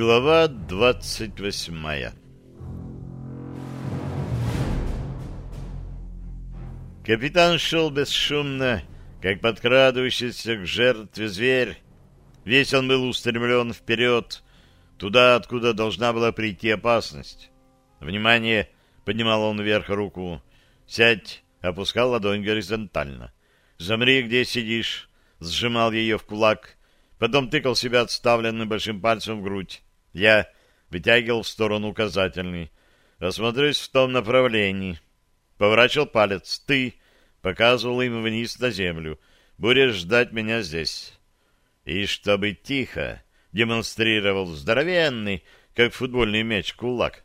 Глава двадцать восьмая Капитан шел бесшумно, как подкрадывающийся к жертве зверь. Весь он был устремлен вперед, туда, откуда должна была прийти опасность. «Внимание!» — поднимал он вверх руку. «Сядь!» — опускал ладонь горизонтально. «Замри, где сидишь!» — сжимал ее в кулак. Потом тыкал себя отставленным большим пальцем в грудь. Я вытягивал в сторону указательный. «Осмотрюсь в том направлении». Поворачивал палец. «Ты!» — показывал им вниз на землю. «Будешь ждать меня здесь». И чтобы тихо демонстрировал здоровенный, как футбольный мяч, кулак.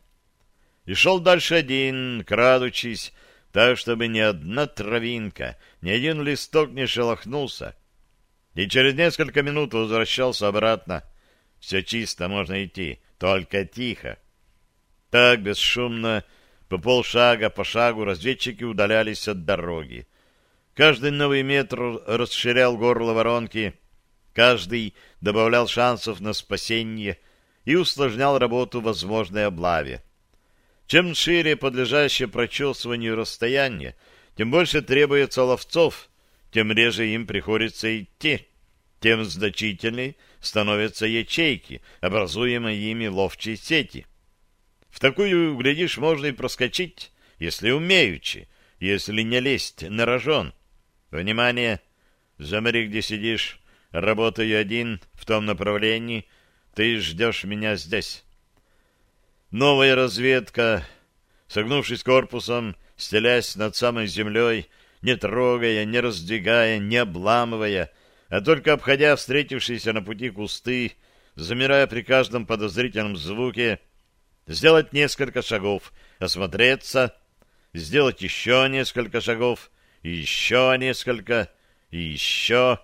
И шел дальше один, крадучись, так, чтобы ни одна травинка, ни один листок не шелохнулся. И через несколько минут возвращался обратно. Все чисто, можно идти, только тихо. Так, бесшумно, по полшага по шагу разведчики удалялись от дороги. Каждый новый метр расширял горло воронки, каждый добавлял шансов на спасение и усложнял работу возможной облаве. Чем шире подлежащее прочесыванию расстояние, тем больше требуется ловцов, тем реже им приходится идти, тем значительней становятся ячейки, образуемые ими ловчие сети. В такую, глядишь, можно и проскочить, если умеючи, если не лезть на рожон. Внимание! Замри, где сидишь. Работаю один в том направлении. Ты ждешь меня здесь. Новая разведка, согнувшись корпусом, стелясь над самой землей, не трогая, не раздвигая, не обламывая, а только обходя встретившиеся на пути кусты, замирая при каждом подозрительном звуке, сделать несколько шагов, осмотреться, сделать еще несколько шагов, еще несколько, и еще.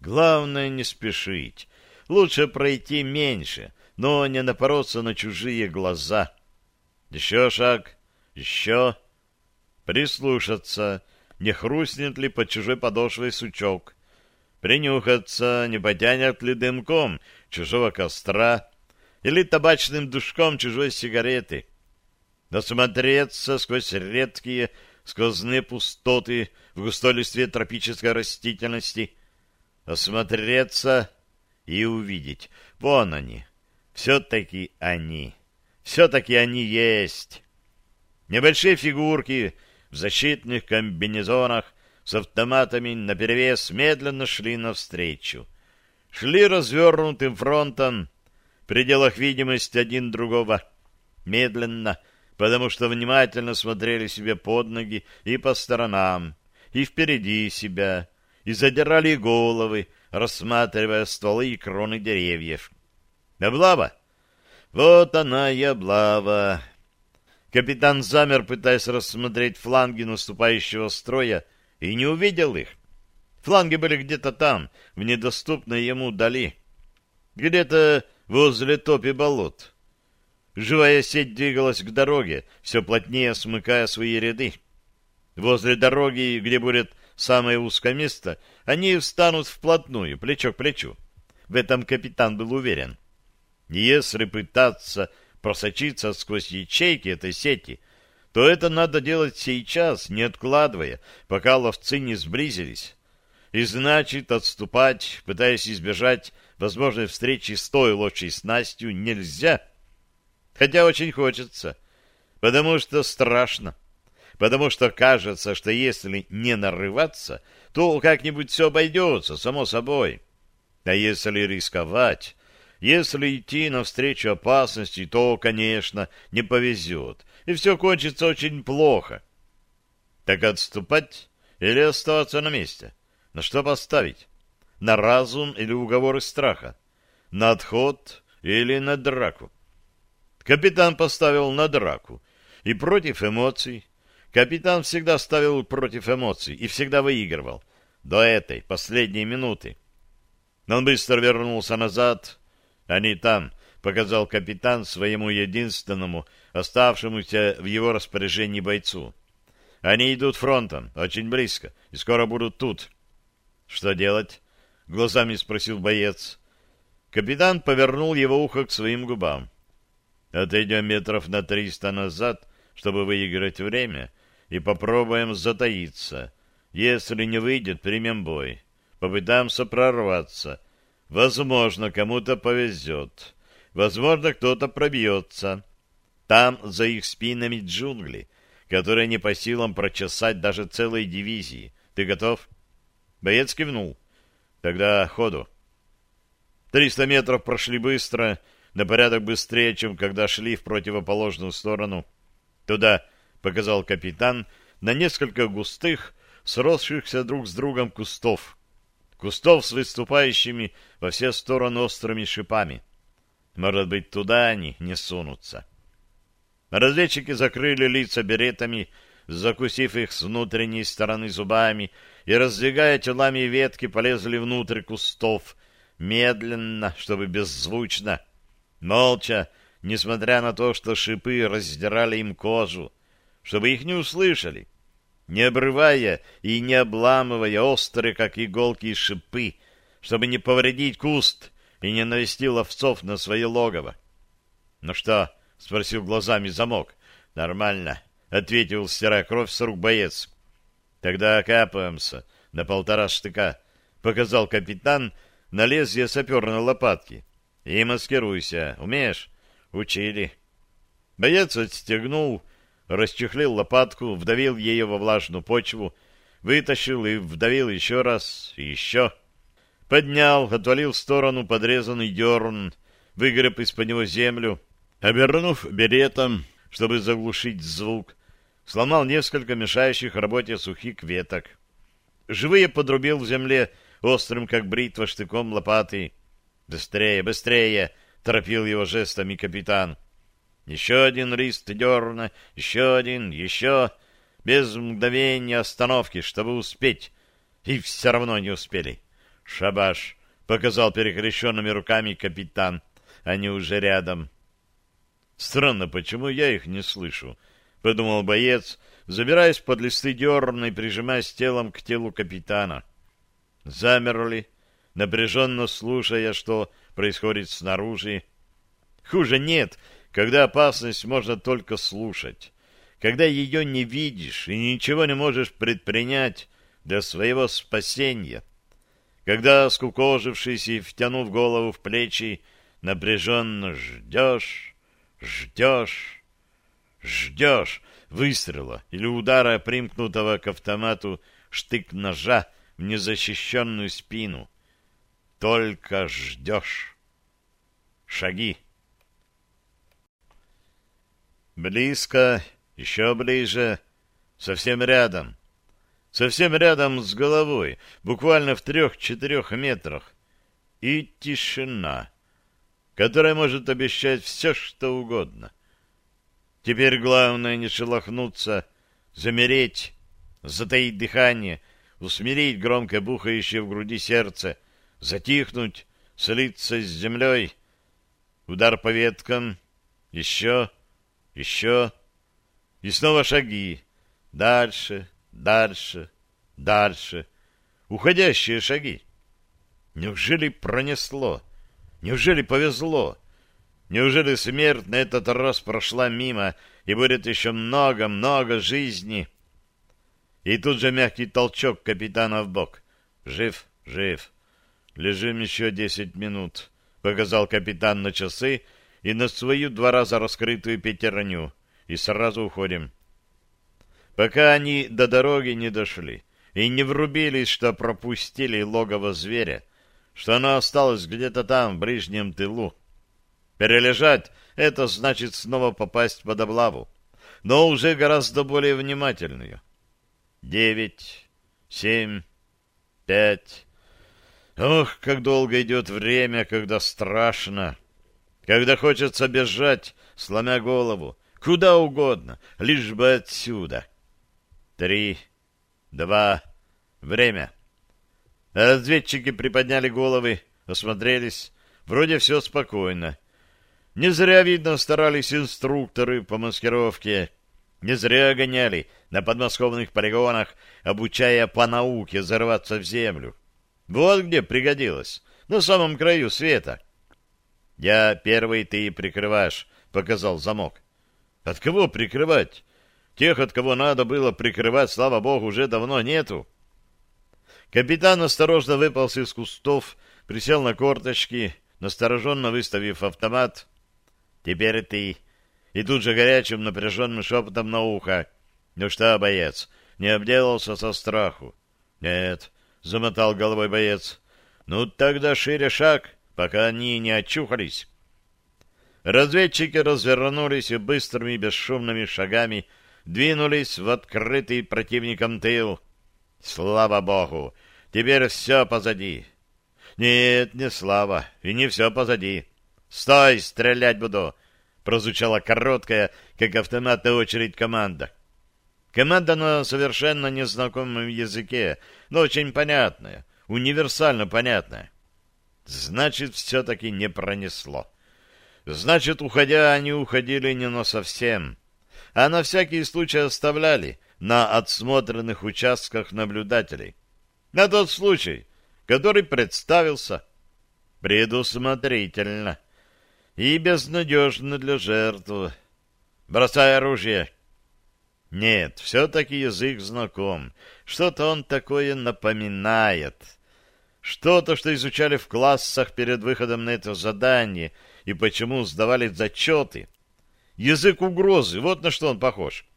Главное не спешить. Лучше пройти меньше, но не напороться на чужие глаза. Еще шаг, еще. Прислушаться, не хрустнет ли под чужой подошвой сучок. Принюхаться, не потянет ли дымком чужого костра, или табачным душком чужой сигареты. Досмотреться сквозь редкие сквозные пустоты в густой листве тропической растительности, осмотреться и увидеть. Вон они, все-таки они, все-таки они есть. Небольшие фигурки в защитных комбинезонах с автоматами наперевес медленно шли навстречу. Шли развернутым фронтом, пределах видимости один другого, медленно, потому что внимательно смотрели себе под ноги и по сторонам, и впереди себя, и задирали головы, рассматривая стволы и кроны деревьев. Облава? Вот она и облава. Капитан замер, пытаясь рассмотреть фланги наступающего строя, и не увидел их. Фланги были где-то там, в недоступной ему дали. Где-то возле топи болот. Живая сеть двигалась к дороге, все плотнее смыкая свои ряды. Возле дороги, где будет самое узкое место, они встанут вплотную, плечо к плечу. В этом капитан был уверен. Если пытаться просочиться сквозь ячейки этой сети, то это надо делать сейчас, не откладывая, пока ловцы не сблизились. И значит, отступать, пытаясь избежать возможной встречи с той лучшей снастью нельзя. Хотя очень хочется, потому что страшно. Потому что кажется, что если не нарываться, то как-нибудь все обойдется, само собой. А если рисковать, если идти навстречу опасности, то, конечно, не повезет, и все кончится очень плохо. Так отступать или оставаться на месте? На что поставить? На разум или уговоры страха? На отход или на драку? Капитан поставил на драку. И против эмоций. Капитан всегда ставил против эмоций и всегда выигрывал. До этой, последней минуты. Он быстро вернулся назад. Они там, показал капитан своему единственному, оставшемуся в его распоряжении бойцу. Они идут фронтом, очень близко, и скоро будут тут. Что делать? глазами спросил боец. Капитан повернул его ухо к своим губам. Отойдем метров на триста назад, чтобы выиграть время, и попробуем затаиться. Если не выйдет, примем бой. Попытаемся прорваться. Возможно, кому-то повезет. Возможно, кто-то пробьется. Там за их спинами джунгли, которые не по силам прочесать даже целой дивизии. Ты готов? Боец кивнул. Тогда ходу. Триста метров прошли быстро, на порядок быстрее, чем когда шли в противоположную сторону. Туда, показал капитан, на несколько густых, сросшихся друг с другом кустов. Кустов с выступающими во все стороны острыми шипами. Может быть, туда они не сунутся. Разведчики закрыли лица беретами, закусив их с внутренней стороны зубами, и, раздвигая телами ветки, полезли внутрь кустов, медленно, чтобы беззвучно, молча, несмотря на то, что шипы раздирали им кожу, чтобы их не услышали, не обрывая и не обламывая острые, как иголки, шипы, чтобы не повредить куст и не навести ловцов на свое логово. — Ну что? — спросил глазами замок. — Нормально, — ответил, стирая кровь с рук боец. — Тогда окапываемся на полтора штыка, — показал капитан на лезвие саперной лопатки. — И маскируйся. Умеешь? — Учили. Боец отстегнул, расчехлил лопатку, вдавил ее во влажную почву, вытащил и вдавил еще раз, еще. Поднял, отвалил в сторону подрезанный дерн, выгреб из-под него землю, Обернув беретом, чтобы заглушить звук, сломал несколько мешающих работе сухих веток. Живые подрубил в земле острым, как бритва, штыком лопаты. «Быстрее, быстрее!» — торопил его жестами капитан. «Еще один лист дерна, еще один, еще...» Без мгновения остановки, чтобы успеть. И все равно не успели. «Шабаш!» — показал перекрещенными руками капитан. «Они уже рядом». Странно, почему я их не слышу, — подумал боец, забираясь под листы дерна и прижимаясь телом к телу капитана. Замерли, напряженно слушая, что происходит снаружи. Хуже нет, когда опасность можно только слушать, когда ее не видишь и ничего не можешь предпринять для своего спасения, когда, скукожившись и втянув голову в плечи, напряженно ждешь Ждешь, ждешь выстрела или удара, примкнутого к автомату штык-ножа в незащищенную спину. Только ждешь. Шаги. Близко, еще ближе, совсем рядом. Совсем рядом с головой, буквально в трех-четырех метрах. И тишина которая может обещать все, что угодно. Теперь главное не шелохнуться, замереть, затаить дыхание, усмирить громко бухающее в груди сердце, затихнуть, слиться с землей. Удар по веткам, еще, еще, и снова шаги. Дальше, дальше, дальше. Уходящие шаги. Неужели пронесло? Неужели повезло? Неужели смерть на этот раз прошла мимо, и будет еще много-много жизни? И тут же мягкий толчок капитана в бок. Жив, жив. Лежим еще десять минут, — показал капитан на часы и на свою два раза раскрытую пятерню, и сразу уходим. Пока они до дороги не дошли и не врубились, что пропустили логово зверя, что она осталась где-то там, в ближнем тылу. Перележать — это значит снова попасть под облаву, но уже гораздо более внимательную. Девять, семь, пять... Ох, как долго идет время, когда страшно, когда хочется бежать, сломя голову, куда угодно, лишь бы отсюда. Три, два, время. Разведчики приподняли головы, осмотрелись. Вроде все спокойно. Не зря, видно, старались инструкторы по маскировке. Не зря гоняли на подмосковных полигонах, обучая по науке зарываться в землю. Вот где пригодилось, на самом краю света. Я первый, ты прикрываешь, — показал замок. От кого прикрывать? Тех, от кого надо было прикрывать, слава богу, уже давно нету. Капитан осторожно выполз из кустов, присел на корточки, настороженно выставив автомат. «Теперь ты!» И тут же горячим напряженным шепотом на ухо. «Ну что, боец, не обделался со страху?» «Нет», — замотал головой боец. «Ну тогда шире шаг, пока они не очухались». Разведчики развернулись и быстрыми бесшумными шагами двинулись в открытый противником тыл. Слава богу, теперь все позади. Нет, не слава, и не все позади. Стой, стрелять буду! Прозвучала короткая, как автоматная очередь команда. Команда на совершенно незнакомом языке, но очень понятная, универсально понятная. Значит, все-таки не пронесло. Значит, уходя, они уходили не на совсем, а на всякий случай оставляли на отсмотренных участках наблюдателей. На тот случай, который представился предусмотрительно и безнадежно для жертвы. Бросай оружие. Нет, все-таки язык знаком. Что-то он такое напоминает. Что-то, что изучали в классах перед выходом на это задание, и почему сдавали зачеты. Язык угрозы, вот на что он похож.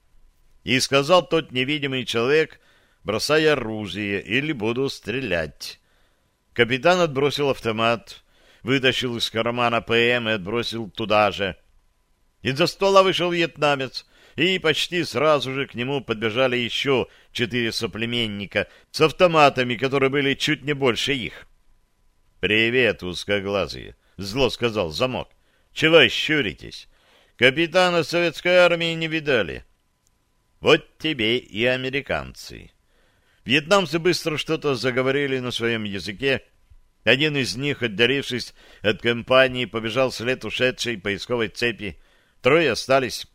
И сказал тот невидимый человек, бросая оружие, или буду стрелять. Капитан отбросил автомат, вытащил из кармана ПМ и отбросил туда же. Из-за стола вышел вьетнамец, и почти сразу же к нему подбежали еще четыре соплеменника с автоматами, которые были чуть не больше их. «Привет, узкоглазые!» — зло сказал замок. «Чего щуритесь? Капитана советской армии не видали». «Вот тебе и американцы». Вьетнамцы быстро что-то заговорили на своем языке. Один из них, отдалившись от компании, побежал вслед ушедшей поисковой цепи. Трое остались.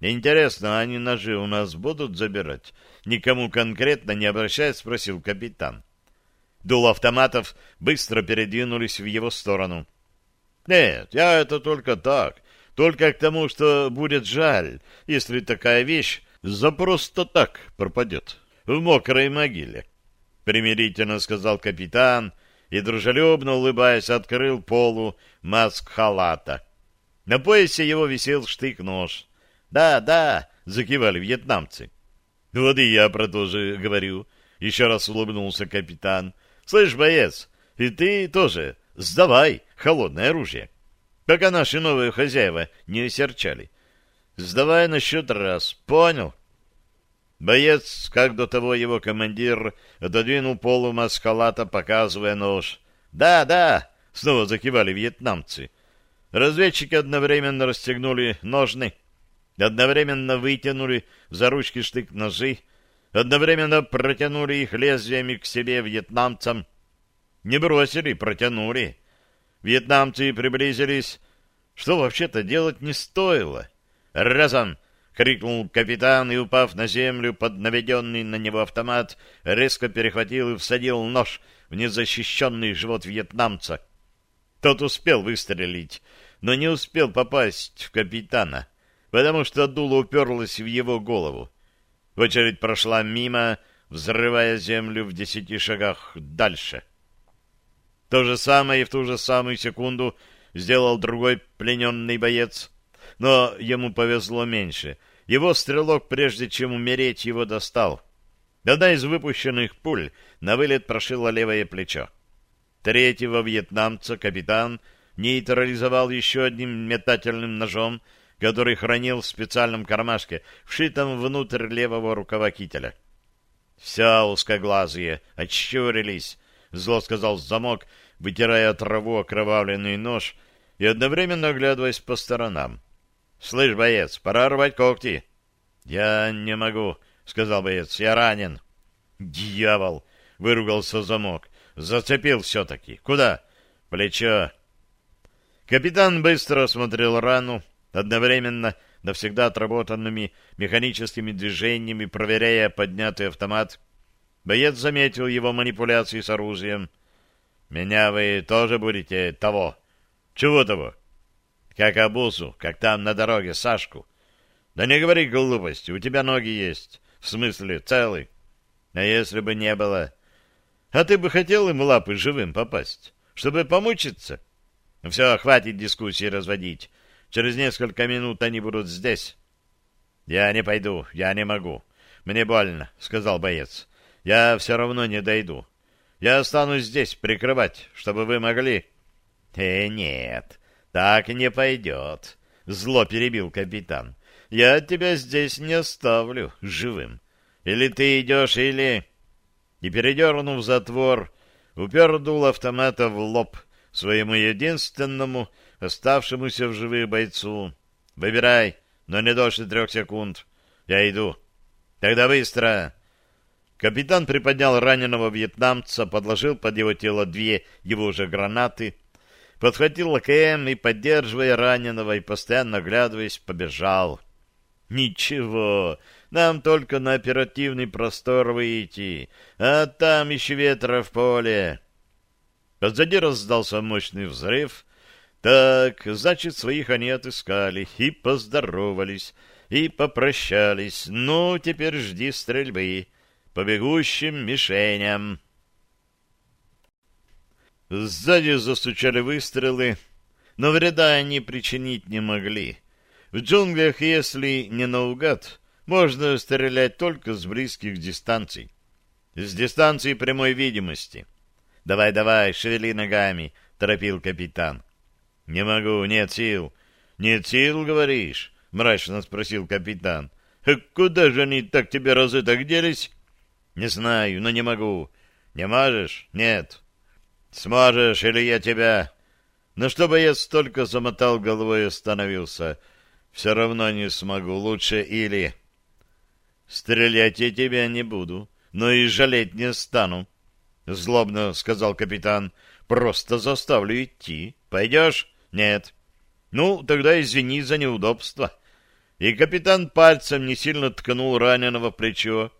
«Интересно, они ножи у нас будут забирать?» Никому конкретно не обращаясь, спросил капитан. Дул автоматов быстро передвинулись в его сторону. «Нет, я это только так, только к тому, что будет жаль, если такая вещь за просто так пропадет в мокрой могиле», — примирительно сказал капитан и, дружелюбно улыбаясь, открыл полу маск халата. На поясе его висел штык-нож. «Да, да», — закивали вьетнамцы. «Вот и я про то же говорю», — еще раз улыбнулся капитан. «Слышь, боец, и ты тоже сдавай холодное оружие, пока наши новые хозяева не осерчали. Сдавай на счет раз, понял?» Боец, как до того его командир, отодвинул полу маскалата, показывая нож. «Да, да!» — снова закивали вьетнамцы. Разведчики одновременно расстегнули ножны одновременно вытянули за ручки штык-ножи, одновременно протянули их лезвиями к себе вьетнамцам. Не бросили, протянули. Вьетнамцы приблизились. Что вообще-то делать не стоило. «Разом!» — крикнул капитан и, упав на землю под наведенный на него автомат, резко перехватил и всадил нож в незащищенный живот вьетнамца. Тот успел выстрелить, но не успел попасть в капитана потому что дуло уперлось в его голову. Очередь прошла мимо, взрывая землю в десяти шагах дальше. То же самое и в ту же самую секунду сделал другой плененный боец. Но ему повезло меньше. Его стрелок, прежде чем умереть, его достал. Одна из выпущенных пуль на вылет прошила левое плечо. Третьего вьетнамца капитан нейтрализовал еще одним метательным ножом, который хранил в специальном кармашке, вшитом внутрь левого рукава кителя. — Все узкоглазые, очурились, — зло сказал замок, вытирая траву окровавленный нож и одновременно оглядываясь по сторонам. — Слышь, боец, пора рвать когти. — Я не могу, — сказал боец, — я ранен. — Дьявол! — выругался замок. — Зацепил все-таки. Куда? — Плечо. Капитан быстро осмотрел рану, одновременно навсегда отработанными механическими движениями, проверяя поднятый автомат. Боец заметил его манипуляции с оружием. «Меня вы тоже будете того. Чего того? Как обузу, как там на дороге Сашку. Да не говори глупости, у тебя ноги есть. В смысле, целый. А если бы не было? А ты бы хотел им лапы живым попасть, чтобы помучиться? Все, хватит дискуссии разводить. Через несколько минут они будут здесь. Я не пойду, я не могу. Мне больно, сказал боец. Я все равно не дойду. Я останусь здесь прикрывать, чтобы вы могли... Э, нет, так не пойдет, зло перебил капитан. Я тебя здесь не оставлю живым. Или ты идешь, или... И, передернув затвор, упер дул автомата в лоб своему единственному оставшемуся в живых бойцу. Выбирай, но не дольше трех секунд. Я иду. Тогда быстро. Капитан приподнял раненого вьетнамца, подложил под его тело две его же гранаты, подхватил АКМ и, поддерживая раненого и постоянно оглядываясь, побежал. Ничего, нам только на оперативный простор выйти, а там еще ветра в поле. Позади раздался мощный взрыв. Так, значит, своих они отыскали и поздоровались, и попрощались. Ну, теперь жди стрельбы по бегущим мишеням. Сзади застучали выстрелы, но вреда они причинить не могли. В джунглях, если не наугад, можно стрелять только с близких дистанций. С дистанции прямой видимости. «Давай, давай, шевели ногами», — торопил капитан. «Не могу, нет сил». «Нет сил, говоришь?» — мрачно спросил капитан. «Куда же они так тебе разы так делись?» Не знаю, но не могу. Не можешь? Нет. Сможешь, или я тебя... Но чтобы я столько замотал головой и остановился, все равно не смогу. Лучше или... Стрелять я тебя не буду, но и жалеть не стану. Злобно сказал капитан. Просто заставлю идти. Пойдешь? Нет. Ну, тогда извини за неудобство. И капитан пальцем не сильно ткнул раненого в плечо.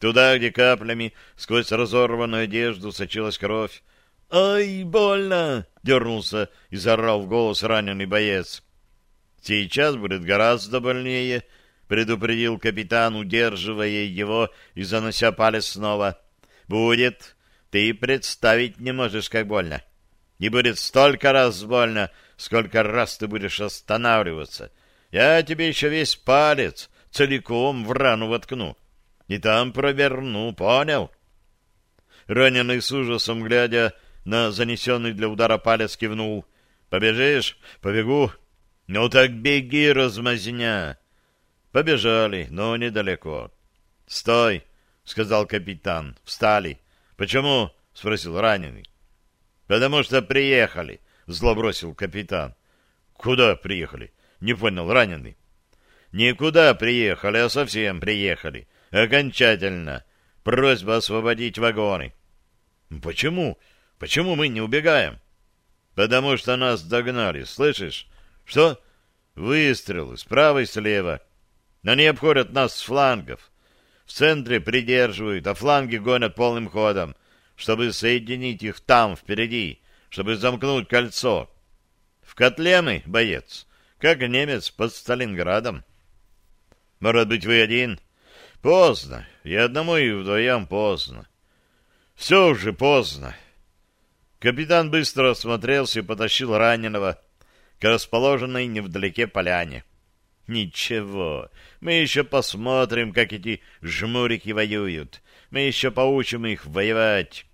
Туда, где каплями сквозь разорванную одежду сочилась кровь. «Ай, больно!» — дернулся и заорал в голос раненый боец. «Сейчас будет гораздо больнее», — предупредил капитан, удерживая его и занося палец снова. «Будет. Ты представить не можешь, как больно. И будет столько раз больно, сколько раз ты будешь останавливаться. Я тебе еще весь палец целиком в рану воткну и там проверну, понял? Раненый с ужасом, глядя на занесенный для удара палец, кивнул. «Побежишь? Побегу». «Ну так беги, размазня!» Побежали, но недалеко. «Стой!» — сказал капитан. «Встали!» «Почему?» — спросил раненый. «Потому что приехали!» — зло бросил капитан. «Куда приехали?» — не понял раненый. «Никуда приехали, а совсем приехали. Окончательно. Просьба освободить вагоны. Почему? Почему мы не убегаем? Потому что нас догнали, слышишь? Что? Выстрелы справа и слева. Они обходят нас с флангов. В центре придерживают, а фланги гонят полным ходом, чтобы соединить их там, впереди, чтобы замкнуть кольцо. В котле мы, боец, как немец под Сталинградом. Может быть, вы один? Поздно. И одному, и вдвоем поздно. Все уже поздно. Капитан быстро осмотрелся и потащил раненого к расположенной невдалеке поляне. Ничего, мы еще посмотрим, как эти жмурики воюют. Мы еще поучим их воевать.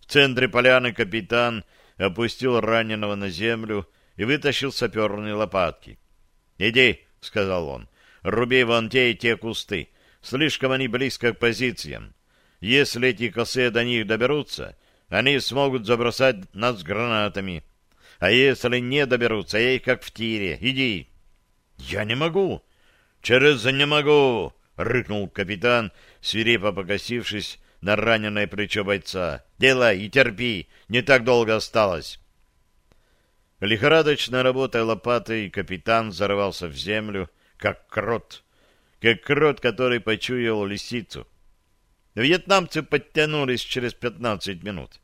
В центре поляны капитан опустил раненого на землю и вытащил саперные лопатки. — Иди, — сказал он, — руби вон те и те кусты. Слишком они близко к позициям. Если эти косы до них доберутся, они смогут забросать нас гранатами. А если не доберутся, я их как в тире. Иди. Я не могу. Через не могу, рыкнул капитан, свирепо покосившись на раненое плечо бойца. Делай и терпи, не так долго осталось. Лихорадочно работая лопатой, капитан зарывался в землю, как крот, как крот, который почуял лисицу. Вьетнамцы подтянулись через пятнадцать минут.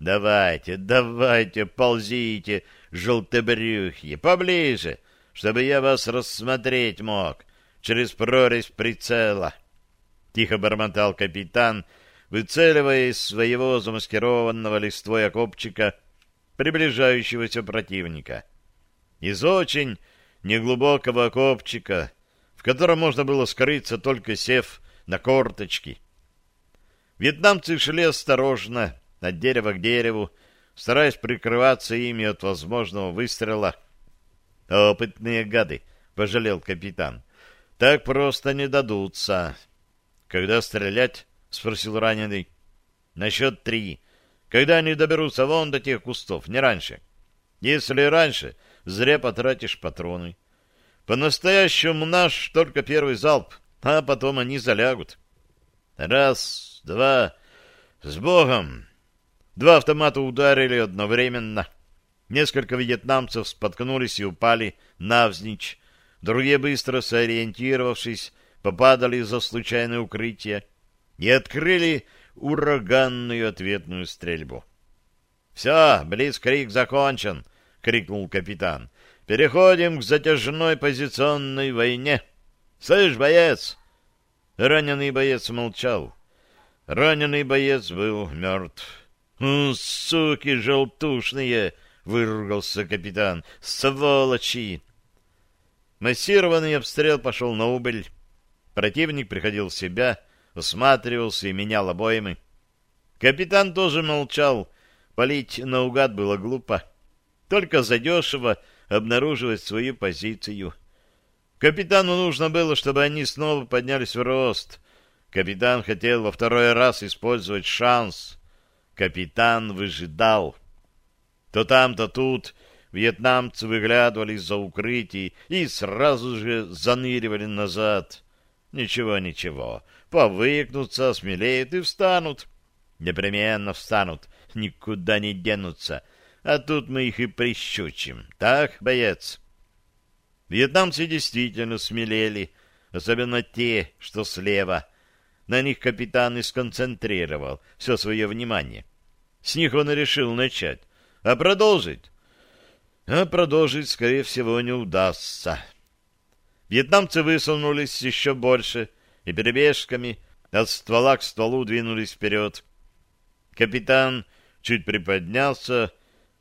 «Давайте, давайте, ползите, желтобрюхи, поближе, чтобы я вас рассмотреть мог через прорезь прицела. Тихо бормотал капитан, выцеливая из своего замаскированного листвой окопчика приближающегося противника. Из очень неглубокого окопчика, котором можно было скрыться, только сев на корточки. Вьетнамцы шли осторожно, от дерева к дереву, стараясь прикрываться ими от возможного выстрела. «Опытные гады!» — пожалел капитан. «Так просто не дадутся». «Когда стрелять?» — спросил раненый. «На счет три. Когда они доберутся вон до тех кустов, не раньше. Если раньше, зря потратишь патроны. По-настоящему наш только первый залп, а потом они залягут. Раз, два, с Богом!» Два автомата ударили одновременно. Несколько вьетнамцев споткнулись и упали навзничь. Другие, быстро сориентировавшись, попадали за случайное укрытие и открыли ураганную ответную стрельбу. — Все, блицкрик закончен! — крикнул капитан. — Переходим к затяжной позиционной войне. — Слышь, боец! Раненый боец молчал. Раненый боец был мертв. «Суки желтушные!» — выругался капитан. «Сволочи!» Массированный обстрел пошел на убыль. Противник приходил в себя, осматривался и менял обоймы. Капитан тоже молчал. Полить наугад было глупо. Только задешево обнаруживать свою позицию. Капитану нужно было, чтобы они снова поднялись в рост. Капитан хотел во второй раз использовать шанс — Капитан выжидал. То там, то тут вьетнамцы выглядывали из-за укрытий и сразу же заныривали назад. Ничего, ничего, повыкнутся, смелеют и встанут. Непременно встанут, никуда не денутся. А тут мы их и прищучим. Так, боец? Вьетнамцы действительно смелели, особенно те, что слева — на них капитан и сконцентрировал все свое внимание. С них он и решил начать. А продолжить? А продолжить, скорее всего, не удастся. Вьетнамцы высунулись еще больше и перебежками от ствола к стволу двинулись вперед. Капитан чуть приподнялся,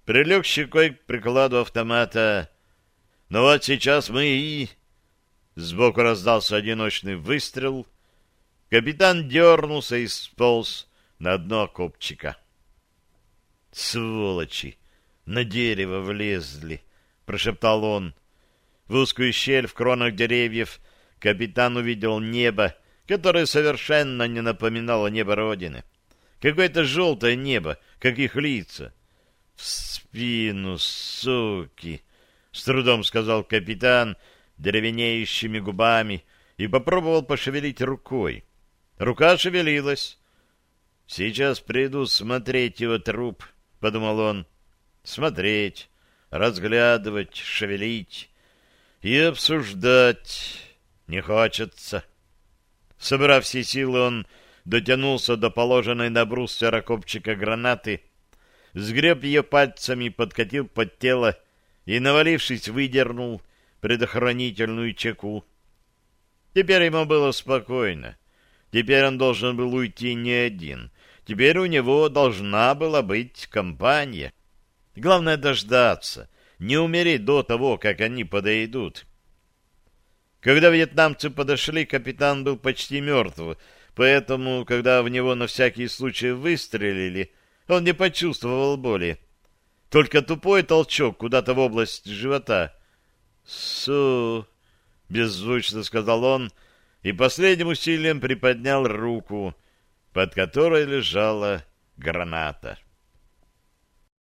прилег щекой к прикладу автомата. «Ну вот сейчас мы и...» Сбоку раздался одиночный выстрел, Капитан дернулся и сполз на дно копчика. «Сволочи! На дерево влезли!» — прошептал он. В узкую щель в кронах деревьев капитан увидел небо, которое совершенно не напоминало небо Родины. Какое-то желтое небо, как их лица. — В спину, суки! — с трудом сказал капитан деревенеющими губами и попробовал пошевелить рукой. Рука шевелилась. «Сейчас приду смотреть его труп», — подумал он. «Смотреть, разглядывать, шевелить и обсуждать не хочется». Собрав все силы, он дотянулся до положенной на бруствер копчика гранаты, сгреб ее пальцами, подкатил под тело и, навалившись, выдернул предохранительную чеку. Теперь ему было спокойно. Теперь он должен был уйти не один. Теперь у него должна была быть компания. Главное дождаться, не умереть до того, как они подойдут. Когда вьетнамцы подошли, капитан был почти мертв, поэтому, когда в него на всякий случай выстрелили, он не почувствовал боли. Только тупой толчок куда-то в область живота. «Су!» — беззвучно сказал он, — и последним усилием приподнял руку, под которой лежала граната.